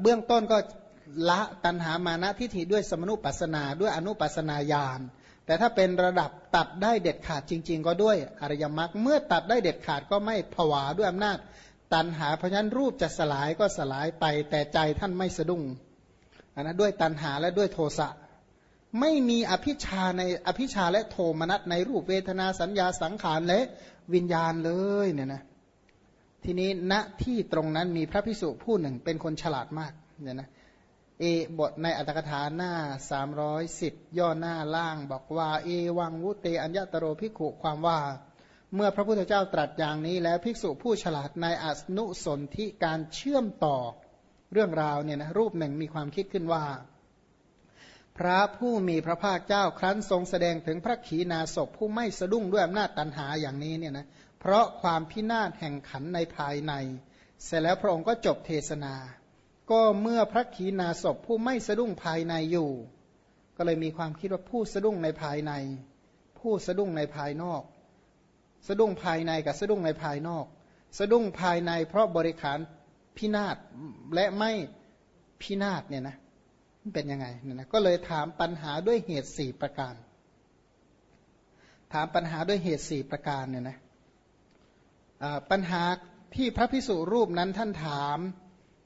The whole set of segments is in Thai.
เบื้องต้นก็ละตัณหามานะทิฏฐิด้วยสมนุปัสสนา ด้วยอนุปัสสนาญาณแต่ถ้าเป็นระดับตัดได้เด็ดขาดจริง ๆ ก็ด้วยอริยมรรคเมื่อตัดได้เด็ดขาดก็ไม่ผวาด้วยอำนาจตัณหาเพราะฉะนั้นรูปจะสลายก็สลายไปแต่ใจท่านไม่สะดุ้งอันนั้นด้วยตัณหาและด้วยโทสะไม่มีอภิชาในอภิชาและโทมนัสในรูปเวทนาสัญญาสังขารและวิญญาณเลยเนี่ยนะ ทีนี้ณที่ตรงนั้นมีพระพิสุผู้หนึ่งเป็นคนฉลาดมากเนี่ยนะเอบทในอัตถกถาหน้า 310 ย่อหน้าล่างบอกว่า เอวังวุเตอัญญตโรภิกขุความว่า เมื่อพระพุทธเจ้าตรัสอย่างนี้แล้วภิกษุผู้ฉลาดในอนุสนธิการเชื่อมต่อเรื่องราวเนี่ยนะรูปหนึ่งมีความคิดขึ้นว่า พระผู้มีพระภาคเจ้าครั้นทรงแสดงถึงพระขีณาสพผู้ไม่สะดุ้งด้วยอำนาจตันหาอย่างนี้เนี่ยนะ เพราะความพินาศแห่งขันในภายใน เสร็จแล้วพระองค์ก็จบเทศนา ก็เมื่อพระขีณาสพผู้ไม่สะดุ้งภายในอยู่ ก็เลยมีความคิดว่าผู้สะดุ้งในภายใน ผู้สะดุ้งในภายนอก สะดุ้งภายในกับสะดุ้งในภายนอก สะดุ้งภายในเพราะบริขารพินาศและไม่พินาศเนี่ยนะมันเป็นยังไงเนี่ยนะก็เลยถามปัญหาด้วยเหตุสี่ประการ ถามปัญหาด้วยเหตุสี่ประการเนี่ยนะ ปัญหาที่พระพิสุรูปนั้นท่านถาม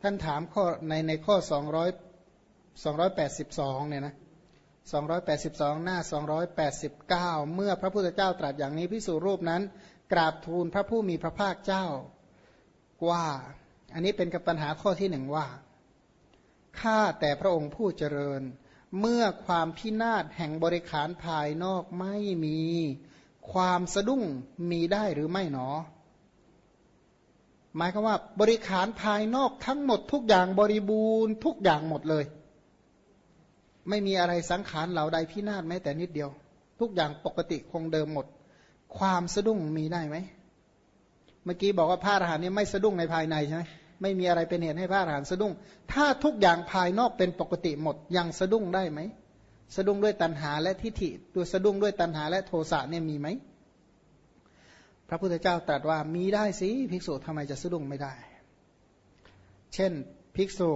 ท่านถามข้อในในข้อ 200 282เนี่ยนะ282 หน้า 289 เมื่อพระพุทธเจ้าตรัสอย่างนี้พิสุรูปนั้น กราบทูลพระผู้มีพระภาคเจ้าว่า อันนี้เป็นกับปัญหาข้อที่หนึ่งว่าข้าแต่พระองค์ผู้เจริญ เมื่อความพินาศแห่งบริขารภายนอกไม่มี ความสะดุ้งมีได้หรือไม่หนอ หมายคือว่าบริขารภายนอกทั้งหมดทุกอย่างบริบูรณ์ทุกอย่างหมดเลย ไม่มีอะไรสังขารเหล่าใดพินาศแม้แต่นิดเดียว ทุกอย่างปกติคงเดิมหมด ความสะดุ้งมีได้ไหมเมื่อกี้บอกว่าพระอรหันต์นี่ไม่สะดุ้งในภายในใช่ไหมไม่มีอะไรเป็นเหตุให้พระอรหันต์สะดุ้ง ถ้าทุกอย่างภายนอกเป็นปกติหมดยังสะดุ้งได้ไหมสะดุ้งด้วยตัณหาและทิฏฐิตัวสะดุ้งด้วยตัณหาและโทสะเนี่ยมีไหม พระพุทธเจ้าตรัสว่ามีได้สิภิกษุทำไมจะสะดุ้งไม่ได้ เช่นภิกษุ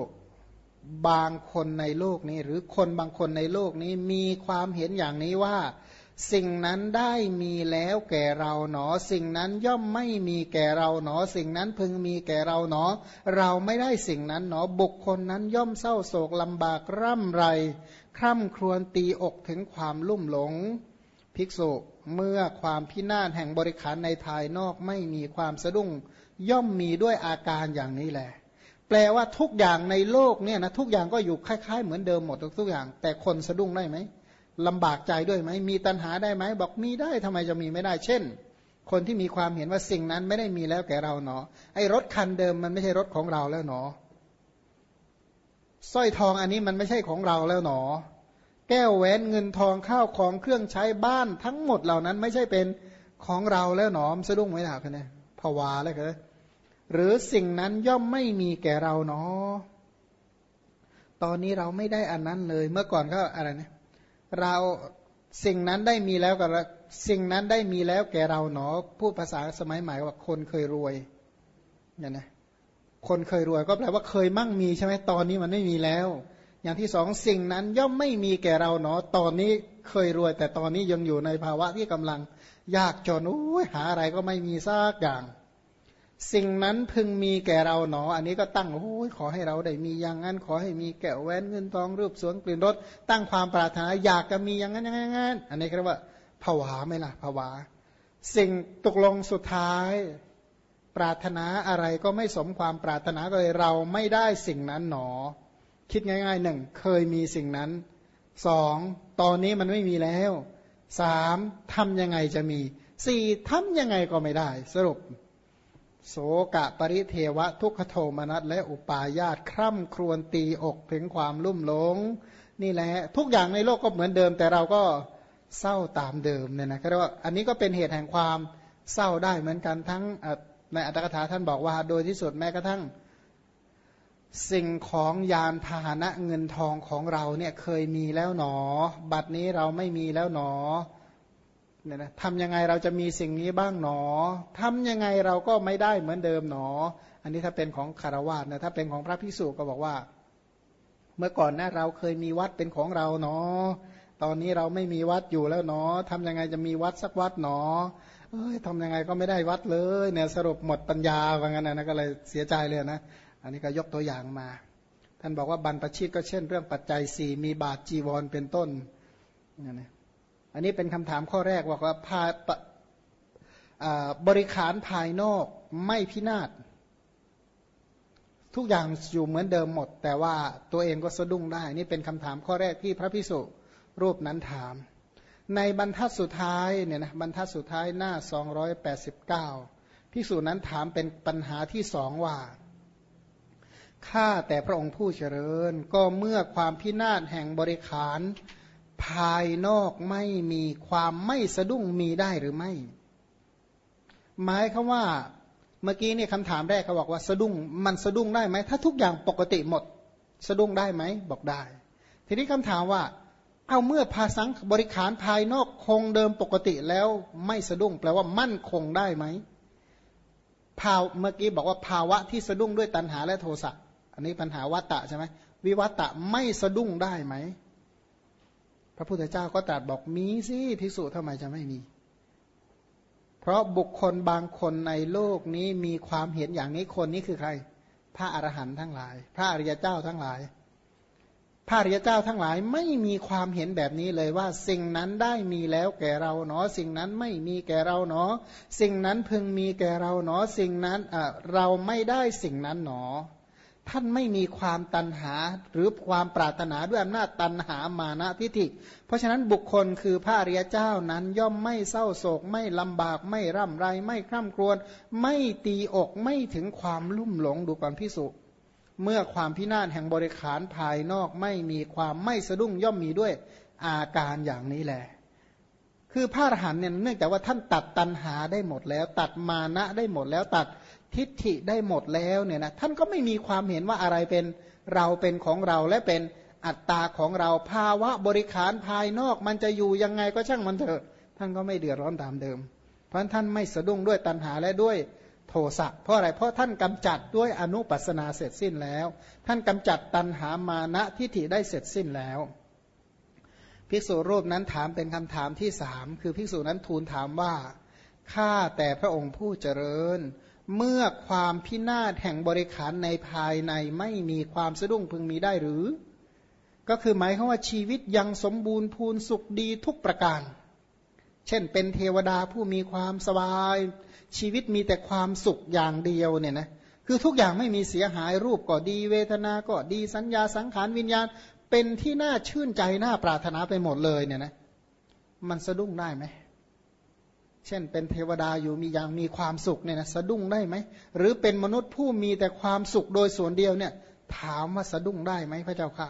บางคนในโลกนี้ หรือคนบางคนในโลกนี้มีความเห็นอย่างนี้ว่า สิ่งนั้นได้มีแล้วแก่เราหนอ สิ่งนั้นย่อมไม่มีแก่เราหนอ สิ่งนั้นพึงมีแก่เราหนอ เราไม่ได้สิ่งนั้นหนอบุคคลนั้นย่อมเศร้าโศกลำบากร่ำไร คร่ำครวญตีอกถึงความลุ่มหลง ภิกษุเมื่อความพินาศแห่งบริขารในภายนอกไม่มีความสะดุ้ง ย่อมมีด้วยอาการอย่างนี้แหละ แปลว่าทุกอย่างในโลกเนี่ยนะทุกอย่างก็อยู่คล้าย ๆ เหมือนเดิมหมดทุกอย่าง แต่คนสะดุ้งได้ไหมลำบากใจด้วยไหมมีตัณหาได้ไหมบอกมีได้ทำไมจะมีไม่ได้ เช่น คนที่มีความเห็นว่าสิ่งนั้นไม่ได้มีแล้วแก่เราเนาะไอ้รถคันเดิมมันไม่ใช่รถของเราแล้วเนาะสร้อยทองอันนี้มันไม่ใช่ของเราแล้วเนาะ แก้วแหวนเงินทองข้าวของเครื่องใช้บ้านทั้งหมดเหล่านั้นไม่ใช่เป็นของเราแล้วหนอมสะดุ้งไหมล่ะพี่เนี่ยภาวาเลยเหรอหรือสิ่งนั้นย่อมไม่มีแก่เราเนาะตอนนี้เราไม่ได้อันนั้นเลย เมื่อก่อนก็อะไรเนี่ยเราสิ่งนั้นได้มีแล้วกับสิ่งนั้นได้มีแล้วแก่เราหนอพูดภาษาสมัยใหม่ว่าคนเคยรวยเนี่ยนะคนเคยรวยก็แปลว่าเคยมั่งมีใช่ไหมตอนนี้มันไม่มีแล้ว อย่างที่สองสิ่งนั้นย่อมไม่มีแก่เราเนาะตอนนี้เคยรวย แต่ตอนนี้ยังอยู่ในภาวะที่กำลังยากจนโอ้หาอะไรก็ไม่มีซากอย่าง สิ่งนั้นพึงมีแก่เราหนอ อันนี้ก็ตั้งโอ้ยขอให้เราได้มีอย่างนั้น ขอให้มีแก้วแหวนเงินทองรูปสวนกลิ่นรสตั้งความปรารถนาอยากจะมีอย่างนั้นอย่างนั้นอันนี้เรียกว่าผวาไหมล่ะผวา สิ่งตกลงสุดท้าย ปรารถนาอะไรก็ไม่สมความปรารถนาเลยเราไม่ได้สิ่งนั้นหนอ คิดง่ายๆหนึ่งเคยมีสิ่งนั้นสองตอนนี้มันไม่มีแล้วสามทำยังไงจะมีสี่ทำยังไงก็ไม่ได้ สรุป โสกะปริเทวะทุกขโทมนัสและอุปาญาตคร่ำครวญตีอกถึงความลุ่มหลง นี่แหละทุกอย่างในโลกก็เหมือนเดิม แต่เราก็เศร้าตามเดิมเนี่ยนะก็เรียกว่าอันนี้ก็เป็นเหตุแห่งความเศร้าได้เหมือนกันทั้งในอัตถกถาท่านบอกว่า โดยที่สุดแม้กระทั่ง สิ่งของยานพาหนะเงินทองของเราเนี่ยเคยมีแล้วหนอ บัดนี้เราไม่มีแล้วหนอเนี่ยนะทำยังไงเราจะมีสิ่งนี้บ้างหนอทำยังไงเราก็ไม่ได้เหมือนเดิมหนอ อันนี้ถ้าเป็นของคารวะนะถ้าเป็นของพระพิสุก็บอกว่า เมื่อก่อนนะเราเคยมีวัดเป็นของเราเนาะตอนนี้เราไม่มีวัดอยู่แล้วเนาะทำยังไงจะมีวัดสักวัดหนอ เอ้ยทำยังไงก็ไม่ได้วัดเลยเนี่ยสรุปหมดปัญญาว่างั้นนะก็เลยเสียใจเลยนะ อันนี้ก็ยกตัวอย่างมา ท่านบอกว่าบรรพชิตก็เช่น เรื่องปัจจัยสี่มีบาทจีวรเป็นต้นนี่นะอันนี้เป็นคำถามข้อแรกบอกว่าภาบริขารภายนอกไม่พินาศทุกอย่างอยู่เหมือนเดิมหมด แต่ว่าตัวเองก็สะดุ้งได้ นี่เป็นคำถามข้อแรกที่พระพิสุรูปนั้นถาม ในบรรทัดสุดท้ายเนี่ยนะบรรทัดสุดท้ายหน้า 289พิสูจนั้นถามเป็นปัญหาที่สองว่า ข้าแต่พระองค์ผู้เจริญ ก็เมื่อความพินาศแห่งบริขารภายนอกไม่มีความไม่สะดุ้งมีได้หรือไม่ หมายคือว่าเมื่อกี้เนี่ยคำถามแรกเขาบอกว่าสะดุ้งมันสะดุ้งได้ไหมถ้าทุกอย่างปกติหมด สะดุ้งได้ไหมบอกได้ ทีนี้คำถามว่า เอาเมื่อภาสังบริขารภายนอกคงเดิมปกติแล้วไม่สะดุ้งแปลว่ามั่นคงได้ไหมภาวเมื่อกี้บอกว่าภาวะที่สะดุ้งด้วยตัณหาและโทสะ อันนี้ปัญหาวัตตะใช่ไหมวิวัตตะไม่สะดุ้งได้ไหม พระพุทธเจ้าก็ตรัสบอกมีสิภิกษุทำไมจะไม่มี เพราะบุคคลบางคนในโลกนี้มีความเห็นอย่างนี้คนนี้คือใคร พระอรหันต์ทั้งหลาย พระอริยเจ้าทั้งหลาย พระอริยเจ้าทั้งหลายไม่มีความเห็นแบบนี้เลยว่า สิ่งนั้นได้มีแล้วแก่เราเนาะสิ่งนั้นไม่มีแก่เราเนาะสิ่งนั้นพึงมีแก่เราเนาะสิ่งนั้นเราไม่ได้สิ่งนั้นเนาะ ท่านไม่มีความตันหาหรือความปรารถนาด้วยอำนาจตันหามานะทิฏฐิ เพราะฉะนั้นบุคคลคือพระอริยเจ้านั้นย่อมไม่เศร้าโศก ไม่ลำบากไม่ร่ำไร ไม่คร่ำครวญไม่ตีอกไม่ถึงความลุ่มหลงดูก่อนพิสุเมื่อความพินาศแห่งบริขารภายนอกไม่มีความไม่สะดุ้งย่อมมีด้วยอาการอย่างนี้แหละคือพระอรหันเนี่ยเนื่องจากว่าท่านตัดตันหาได้หมดแล้ว ตัดมานะได้หมดแล้วตัด ทิฏฐิได้หมดแล้วเนี่ยนะท่านก็ไม่มีความเห็นว่าอะไรเป็นเราเป็นของเราและเป็นอัตตาของเราภาวะบริขารภายนอก มันจะอยู่ยังไงก็ช่างมันเถอะ ท่านก็ไม่เดือดร้อนตามเดิม เพราะท่านไม่สะดุ้งด้วยตัณหาและด้วยโทสะเพราะอะไรเพราะท่านกำจัดด้วยอนุปัสนาเสร็จสิ้นแล้ว ท่านกำจัดตัณหามานะทิฏฐิได้เสร็จสิ้นแล้วภิกษุรูปนั้นถามเป็นคำถามที่สามคือภิกษุนั้นทูลถามว่าข้าแต่พระองค์ผู้เจริญ เมื่อความพินาศแห่งบริขารในภายในไม่มีความสะดุ้งพึงมีได้หรือ ก็คือหมายความว่าชีวิตยังสมบูรณ์พูนสุขดีทุกประการ เช่นเป็นเทวดาผู้มีความสบาย ชีวิตมีแต่ความสุขอย่างเดียวเนี่ยนะคือทุกอย่างไม่มีเสียหายรูปก็ดี เวทนาก็ดีสัญญาสังขารวิญญาณ เป็นที่น่าชื่นใจน่าปรารถนาไปหมดเลยเนี่ยนะมันสะดุ้งได้ไหม เช่นเป็นเทวดาอยู่มีอย่างมีความสุขเนี่ยนะสะดุ้งได้ไหม หรือเป็นมนุษย์ผู้มีแต่ความสุขโดยส่วนเดียวเนี่ย ถามว่าสะดุ้งได้ไหมพระเจ้าค่ะ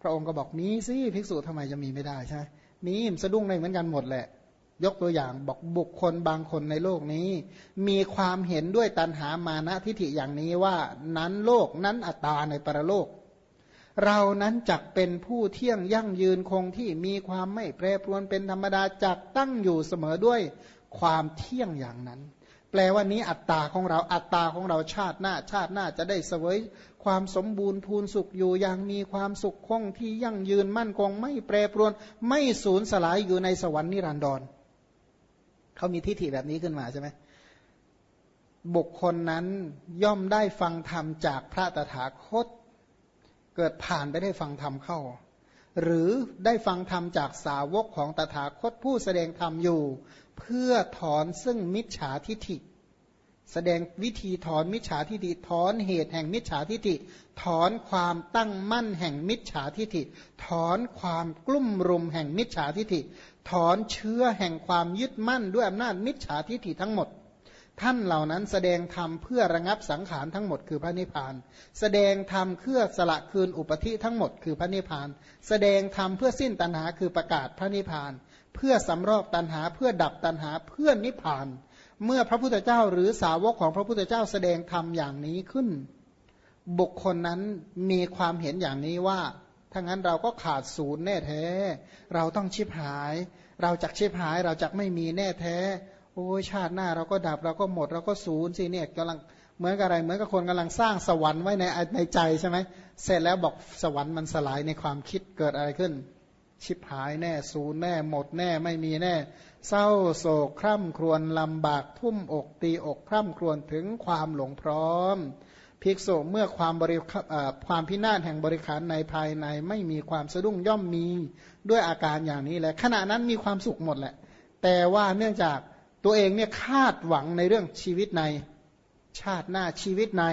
พระองค์ก็บอกมีสิภิกษุทำไมจะมีไม่ได้ใช่ไหมมีสะดุ้งได้เหมือนกันหมดแหละ ยกตัวอย่างบอกบุคคลบางคนในโลกนี้ มีความเห็นด้วยตันหามานะทิฏฐิอย่างนี้ว่านั้นโลกนั้นอัตตาในปรโลก เรานั้นจักเป็นผู้เที่ยงยั่งยืนคงที่มีความไม่แปรปรวนเป็นธรรมดาจักตั้งอยู่เสมอด้วยความเที่ยงอย่างนั้น แปลว่านี้อัตตาของเราอัตตาของเราชาติหน้าชาติหน้าจะได้เสวยความสมบูรณ์พูนสุขอยู่อย่างมีความสุขคงที่ยั่งยืนมั่นคงไม่แปรปรวน ไม่สูญสลายอยู่ในสวรรค์นิรันดรเขามีทิฏฐิแบบนี้ขึ้นมาใช่ไหมบุคคลนั้นย่อมได้ฟังธรรมจากพระตถาคต เกิดผ่านไปได้ฟังธรรมเข้า หรือได้ฟังธรรมจากสาวกของตถาคตผู้แสดงธรรมอยู่ เพื่อถอนซึ่งมิจฉาทิฐิ แสดงวิธีถอนมิจฉาทิฏฐิถอนเหตุแห่งมิจฉาทิฏฐิ ถอนความตั้งมั่นแห่งมิจฉาทิฏฐิ ถอนความกลุ่มรุมแห่งมิจฉาทิฏฐิ ถอนเชื้อแห่งความยึดมั่นด้วยอำนาจมิจฉาทิฏฐิทั้งหมด ท่านเหล่านั้นแสดงธรรมเพื่อระงับสังขารทั้งหมดคือพระนิพพาน แสดงธรรมเพื่อสละคืนอุปธิทั้งหมดคือพระนิพพาน แสดงธรรมเพื่อสิ้นตัณหาคือประกาศพระนิพพาน เพื่อสำรอกตัณหาเพื่อดับตัณหาเพื่อนิพพาน เมื่อพระพุทธเจ้าหรือสาวกของพระพุทธเจ้าแสดงธรรมอย่างนี้ขึ้น บุคคลนั้นมีความเห็นอย่างนี้ว่าถ้างั้นเราก็ขาดศูนย์แน่แท้ เราต้องชิบหาย เราจักชิบหายเราจักไม่มีแน่แท้ โอ้ยชาติหน้าเราก็ดับเราก็หมดเราก็ศูนย์สิเนี่ยกำลังเหมือนกับอะไรเหมือนกับคนกำลังสร้างสวรรค์ไว้ในในใจใช่ไหมเสร็จแล้วบอกสวรรค์มันสลายในความคิดเกิดอะไรขึ้น ชิบหายแน่ศูนย์แน่หมดแน่ไม่มีแน่ เศร้าโศกคร่ำครวญลำบากทุ่มอกตีอกคร่ำครวญถึงความหลงพร้อมภิกษุเมื่อความบริความพินาศแห่งบริขารในภายในไม่มีความสะดุ้งย่อมมีด้วยอาการอย่างนี้แหละขณะนั้นมีความสุขหมดแหละ แต่ว่าเนื่องจาก ตัวเองเนี่ยคาดหวังในเรื่องชีวิตในชาติหน้าชีวิตใน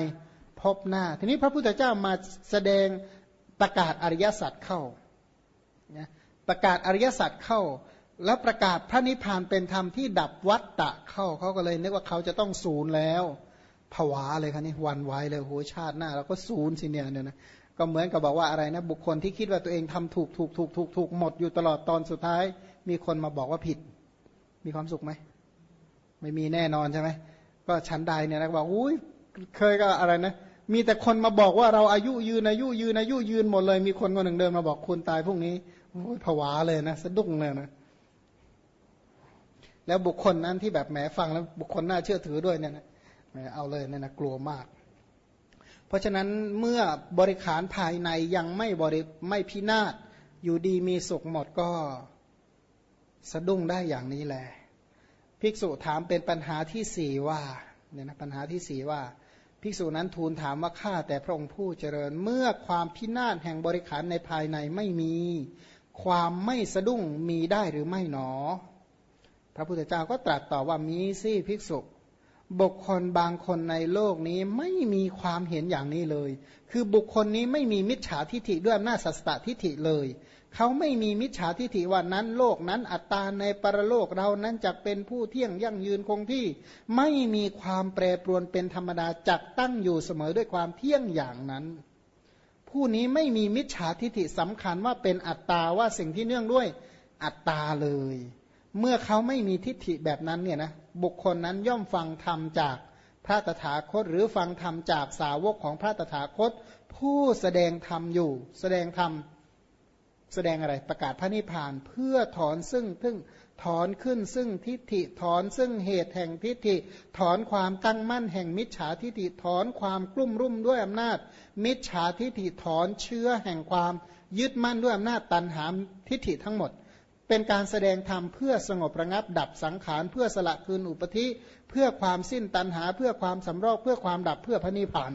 พบหน้า ทีนี้พระพุทธเจ้ามาแสดงประกาศอริยสัจเข้าประกาศอริยสัจเข้า แล้วประกาศพระนิพพานเป็นธรรมที่ดับวัฏฏะเข้าเขาก็เลยนึกว่าเขาจะต้องศูนย์แล้วผวาเลยครับนี่วันไวเลยโหชาติหน้าเราก็ศูนย์สิเนี่ยเนี่ยนะก็เหมือนกับบอกว่าอะไรนะ บุคคลที่คิดว่าตัวเองทำถูกถูกถูกถูกถูกหมดอยู่ตลอดตอนสุดท้าย มีคนมาบอกว่าผิด มีความสุขไหม ไม่มีแน่นอนใช่ไหมก็ชั้นใดเนี่ยนะบอกอุ้ยเคยก็อะไรนะ มีแต่คนมาบอกว่าเราอายุยืนอายุยืนอายุยืนหมดเลย มีคนคนหนึ่งเดินมาบอกคุณตายพรุ่งนี้โอ้ยผวาเลยนะสะดุ้งเลยนะแล้วบุคคลนั้นที่แบบแหมฟังแล้วบุคคลน่าเชื่อถือด้วยเนี่ยนะเอาเลยเนี่ยนะกลัวมาก เพราะฉะนั้นเมื่อบริขารภายในยังไม่บริไม่พินาศอยู่ดีมีสุขหมดก็สะดุ้งได้อย่างนี้แหละ ภิกษุถามเป็นปัญหาที่สี่ว่าเนี่ยนะปัญหาที่สี่ว่า ภิกษุนั้นทูลถามว่าข้าแต่พระองค์ผู้เจริญเมื่อความพินาศแห่งบริขารในภายในไม่มี ความไม่สะดุ้งมีได้หรือไม่หนอ พระพุทธเจ้าก็ตรัสตอบว่ามีสิภิกษุบุคคลบางคนในโลกนี้ไม่มีความเห็นอย่างนี้เลย คือบุคคลนี้ไม่มีมิจฉาทิฐิด้วยอำนาจสัสตทิฐิเลย เขาไม่มีมิจฉาทิฐิว่านั้นโลกนั้นอัตตาในปรโลกเรานั้นจะเป็นผู้เที่ยงยั่งยืนคงที่ ไม่มีความแปรปรวนเป็นธรรมดาจักตั้งอยู่เสมอด้วยความเที่ยงอย่างนั้น ผู้นี้ไม่มีมิจฉาทิฐิสำคัญว่าเป็นอัตตาว่าสิ่งที่เนื่องด้วยอัตตาเลย เมื่อเขาไม่มีทิฏฐิแบบนั้นเนี่ยนะบุคคลนั้นย่อมฟังธรรมจากพระตถาคต หรือฟังธรรมจากสาวกของพระตถาคต ผู้แสดงธรรมอยู่ แสดงธรรม แสดงอะไรประกาศพระนิพพานเพื่อถอนซึ่งซึ่งถอนขึ้นซึ่งทิฏฐิถอนซึ่งเหตุแห่งทิฏฐิ ถอนความตั้งมั่นแห่งมิจฉาทิฏฐิถอนความกลุ่มรุ่มด้วยอำนาจ มิจฉาทิฏฐิถอนเชื้อแห่งความยึดมั่นด้วยอำนาจตันหามทิฏฐิทั้งหมด เป็นการแสดงธรรมเพื่อสงบระงับดับสังขารเพื่อสละคืนอุปธิ เพื่อความสิ้นตัณหาเพื่อความสำรอกเพื่อความดับเพื่อพระนิพพาน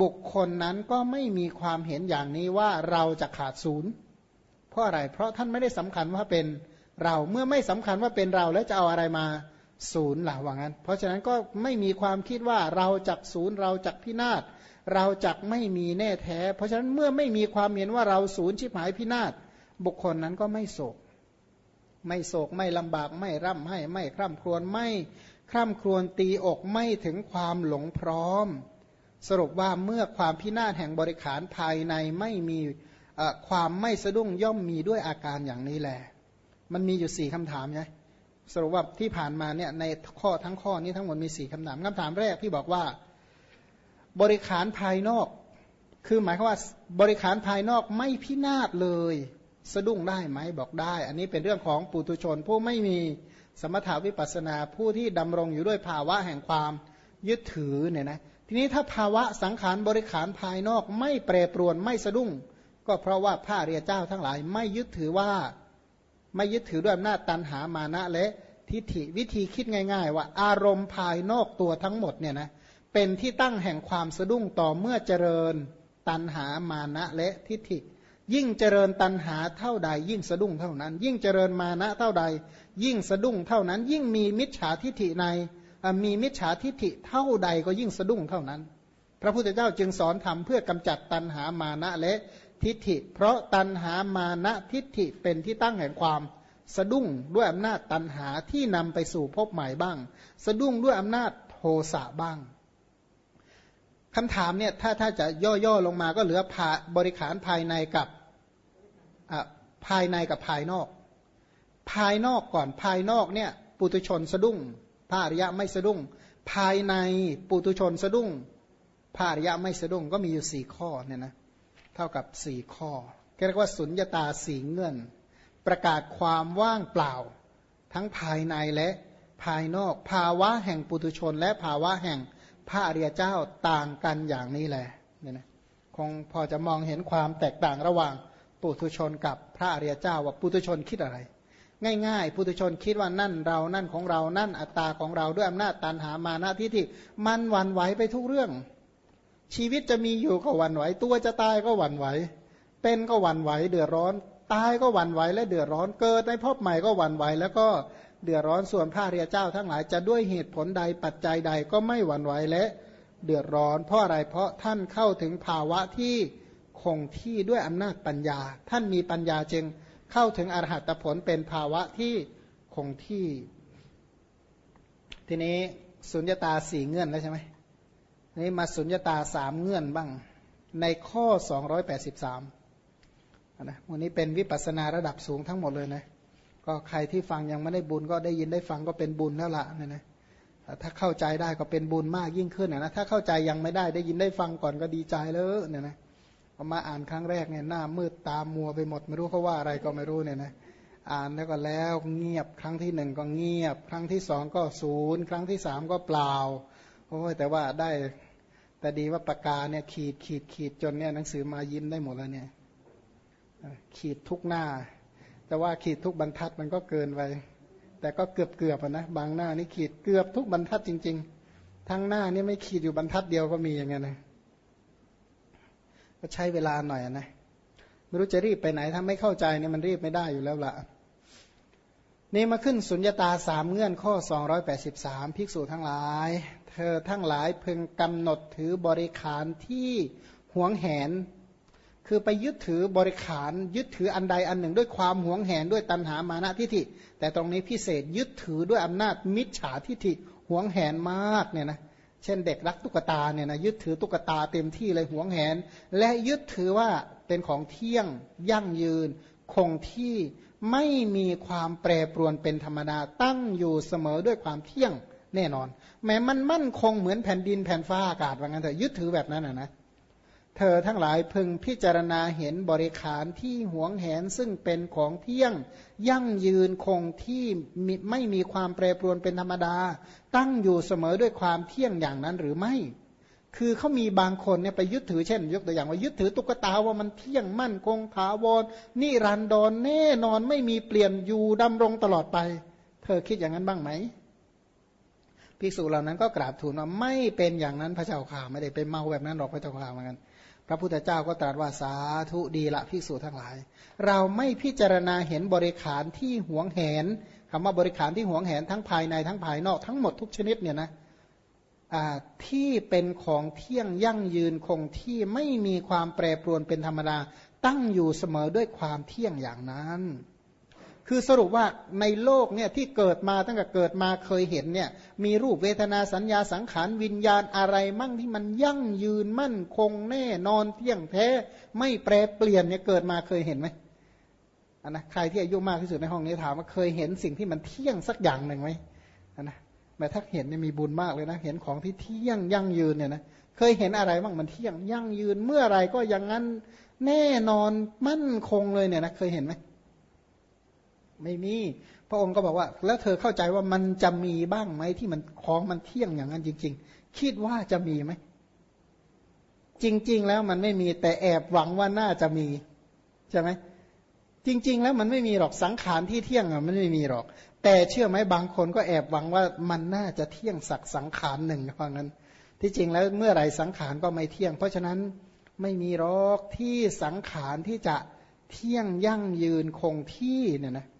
บุคคลนั้นก็ไม่มีความเห็นอย่างนี้ว่าเราจะขาดศูนย์ เพราะอะไร เพราะท่านไม่ได้สำคัญว่าเป็นเราเมื่อไม่สำคัญว่าเป็นเราแล้วจะเอาอะไรมาศูนย์หล่ะว่างั้น เพราะฉะนั้นก็ไม่มีความคิดว่าเราจักศูนย์เราจักพินาศเราจักไม่มีแน่แท้ เพราะฉะนั้นเมื่อไม่มีความเห็นว่าเราศูนย์ชิบหายพินาศบุคคลนั้นก็ไม่โศก ไม่โศกไม่ลำบากไม่ร่ำให้ ไม่คร่ำครวญไม่คร่ำครวญตีอกไม่ถึงความหลงพร้อม สรุปว่าเมื่อความพินาศแห่งบริขารภายในไม่มี ความไม่สะดุ้งย่อมมีด้วยอาการอย่างนี้แหละมันมีอยู่สี่คำถามไงสรุปว่าที่ผ่านมาเนี่ยในข้อทั้งข้อนี้ทั้งหมดมีสี่คำถามคำถามแรกที่บอกว่า บริขารภายนอก คือหมายความว่าบริขารภายนอกไม่พินาศเลย สะดุ้งได้ไหมบอกได้ อันนี้เป็นเรื่องของปุตุชน ผู้ไม่มีสมถาวิปัสนาผู้ที่ดำรงอยู่ด้วยภาวะแห่งความยึดถือเนี่ยนะทีนี้ถ้าภาวะสังขารบริขารภายนอกไม่แปรปรวนไม่สะดุ้ง ก็เพราะว่าพระเรียเจ้าทั้งหลาย ไม่ยึดถือว่าไม่ยึดถือด้วยอำนาจตันหามานะและทิฏฐิวิธีคิดง่าย ๆ ว่าอารมณ์ภายนอกตัวทั้งหมดเนี่ยนะเป็นที่ตั้งแห่งความสะดุ้งต่อเมื่อเจริญตันหามานะและทิฏฐิ ยิ่งเจริญตันหาเท่าใด ยิ่งสะดุ้งเท่านั้น ยิ่งเจริญมานะเท่าใด ยิ่งสะดุ้งเท่านั้น ยิ่งมีมิจฉาทิฏฐิในมีมิจฉาทิฏฐิเท่าใดก็ยิ่งสะดุ้งเท่านั้น พระพุทธเจ้าจึงสอนทำเพื่อกำจัดตันหามานะและ ทิฏฐิ เพราะตันหามานะทิฏฐิเป็นที่ตั้งแห่งความสะดุ้งด้วยอำนาจตันหาที่นำไปสู่พบใหม่บ้าง สะดุ้งด้วยอำนาจโทสะบ้างคำถามเนี่ยถ้าถ้าจะย่อๆลงมาก็เหลืออบริขารภายในกับภายในกับภายนอก ภายนอกก่อนภายนอกเนี่ยปุตุชนสะดุ้งพระอริยะไม่สะดุ้ง ภายในปุตุชนสะดุ้งพระอริยะไม่สะดุ้งก็มีอยู่สี่ข้อเนี่ยนะ เท่ากับสี่ข้อเรียกว่าสุญญตาสี่เงื่อน ประกาศความว่างเปล่า ทั้งภายในและภายนอก ภาวะแห่งปุถุชน และภาวะแห่งพระอริยเจ้าต่างกันอย่างนี้แหละเนี่ยนะคงพอจะมองเห็นความแตกต่างระหว่างปุถุชนกับพระอริยเจ้าว่าปุถุชนคิดอะไร ง่ายๆปุถุชนคิดว่านั่นเรานั่นของเรานั่นอัตตาของเราด้วยอำนาจตันหามานาทิฏฐิมันหวั่นไหวไปทุกเรื่อง ชีวิตจะมีอยู่ก็หวั่นไหว ตัวจะตายก็หวั่นไหว เป็นก็หวั่นไหว เดือดร้อน ตายก็หวั่นไหวและเดือดร้อน เกิดในภพใหม่ก็หวั่นไหว แล้วก็เดือดร้อนส่วนพระเรียเจ้าทั้งหลายจะด้วยเหตุผลใดปัจจัยใดก็ไม่หวั่นไหวและเดือดร้อน เพราะอะไรเพราะท่านเข้าถึงภาวะที่คงที่ด้วยอำนาจปัญญา ท่านมีปัญญาจึงเข้าถึงอรหัตผลเป็นภาวะที่คงที่ ทีนี้สุญญตาสี่เงื่อนแล้วใช่ไหม นี่มาสุญญตาสามเงื่อนบ้าง ในข้อ 283นะวันนี้เป็นวิปัสนาระดับสูงทั้งหมดเลยนะก็ใครที่ฟังยังไม่ได้บุญก็ได้ยินได้ฟังก็เป็นบุญแล้วละเนี่ยนะถ้าเข้าใจได้ก็เป็นบุญมากยิ่งขึ้นนะถ้าเข้าใจยังไม่ได้ได้ยินได้ฟังก่อนก็ดีใจเลยเนี่ยนะพอมาอ่านครั้งแรกเนี่ยหน้ามืดตามัวไปหมดไม่รู้เขาว่าอะไรก็ไม่รู้เนี่ยนะอ่านแล้วก็แล้วเงียบครั้งที่หนึ่งก็เงียบ ครั้งที่สองก็ศูนย์ครั้งที่สามก็เปล่า โอ้ยแต่ว่าได้ แต่ดีว่าปากกาเนี่ยขีดขีดขีดจนเนี่ยหนังสือมายิ้มได้หมดแล้วเนี่ยขีดทุกหน้า แต่ว่าขีดทุกบรรทัดมันก็เกินไปแต่ก็เกือบเกือบนะบางหน้านี่ขีดเกือบทุกบรรทัดจริง ๆ ทั้งหน้านี่ไม่ขีดอยู่บรรทัดเดียวก็มีอย่างเงี้ยนะก็ใช้เวลาหน่อยนะไม่รู้จะรีบไปไหนถ้าไม่เข้าใจเนี่ยมันรีบไม่ได้อยู่แล้วละนี่มาขึ้นสุญญตาสามเงื่อนข้อ 283 ภิกษุทั้งหลาย เธอทั้งหลายพึงกำหนดถือบริขารที่หวงแหน คือไปยึดถือบริขาร ยึดถืออันใดอันหนึ่งด้วยความหวงแหนด้วยตัณหามานะทิฏฐิ แต่ตรงนี้พิเศษยึดถือด้วยอำนาจมิจฉาทิฏฐิหวงแหนมากเนี่ยนะเช่นเด็กรักตุ๊กตาเนี่ยนะยึดถือตุ๊กตาเต็มที่เลยหวงแหน และยึดถือว่าเป็นของเที่ยงยั่งยืน คงที่ไม่มีความแปรปรวนเป็นธรรมดาตั้งอยู่เสมอด้วยความเที่ยง แน่นอน แม้มันมั่นคงเหมือนแผ่นดินแผ่นฟ้าอากาศว่างั้นเถอะยึดถือแบบนั้นนะนะเธอทั้งหลายพึงพิจารณาเห็นบริขารที่หวงแหนซึ่งเป็นของเที่ยง ยั่งยืนคงที่ไม่มีความแปรปรวนเป็นธรรมดา ตั้งอยู่เสมอด้วยความเที่ยงอย่างนั้นหรือไม่ คือเขามีบางคนเนี่ยไปยึดถือเช่น ยกตัวอย่างว่ายึดถือตุ๊กตาว่ามันเที่ยงมั่นคงถาวรนิรันดรแน่นอนไม่มีเปลี่ยนอยู่ดำรงตลอดไป เธอคิดอย่างนั้นบ้างไหม ภิกษุเหล่านั้นก็กราบทูลว่าไม่เป็นอย่างนั้นพระเจ้าข่าไม่ได้เป็นเมาแบบนั้นหรอกพระเจ้าข่าเหมือนกัน พระพุทธเจ้าก็ตรัสว่าสาธุดีละภิกษุทั้งหลาย เราไม่พิจารณาเห็นบริขารที่หวงแหนคำว่าบริขารที่หวงแหนทั้งภายในทั้งภายนอกทั้งหมดทุกชนิดเนี่ยนะที่เป็นของเที่ยงยั่งยืนคงที่ไม่มีความแปรปรวนเป็นธรรมดาตั้งอยู่เสมอด้วยความเที่ยงอย่างนั้น คือสรุปว่าในโลกเนี่ยที่เกิดมาตั้งแต่เกิดมาเคยเห็นเนี่ยมีรูปเวทนาสัญญาสังขารวิญญาณอะไรมั่งที่มันยั่งยืนมั่นคงแน่นอนเที่ยงแท้ ไม่แปรเปลี่ยนเนี่ยเกิดมาเคยเห็นไหมอันนะใครที่อายุมากที่สุดในห้องนี้ถามว่าเคยเห็นสิ่งที่มันเที่ยงสักอย่างหนึ่งไหมอันนะแม้ถ้าเห็นเนี่ยมีบุญมากเลยนะ เห็นของที่เที่ยงยั่งยืนเนี่ยนะเคยเห็นอะไรบ้างมันเที่ยงยั่งยืนเมื่อไรก็อย่างนั้นแน่นอนมั่นคงเลยเนี่ยนะเคยเห็นไหม ไม่มี พระองค์ก็บอกว่า แล้วเธอเข้าใจว่ามันจะมีบ้างไหมที่มันของมันเที่ยงอย่างนั้นจริง ๆ คิดว่าจะมีไหมจริง ๆ แล้วมันไม่มีแต่แอบหวังว่าน่าจะมีใช่ไหมจริง ๆ แล้วมันไม่มีหรอกสังขารที่เที่ยงอะมันไม่มีหรอก แต่เชื่อไหมบางคนก็แอบหวังว่ามันน่าจะเที่ยงสักสังขารหนึ่งเพราะงั้น ที่จริงแล้วเมื่อไรสังขารก็ไม่เที่ยง เพราะฉะนั้นไม่มีหรอกที่สังขารที่จะเที่ยงยั่งยืนคงที่เนี่ยนะเ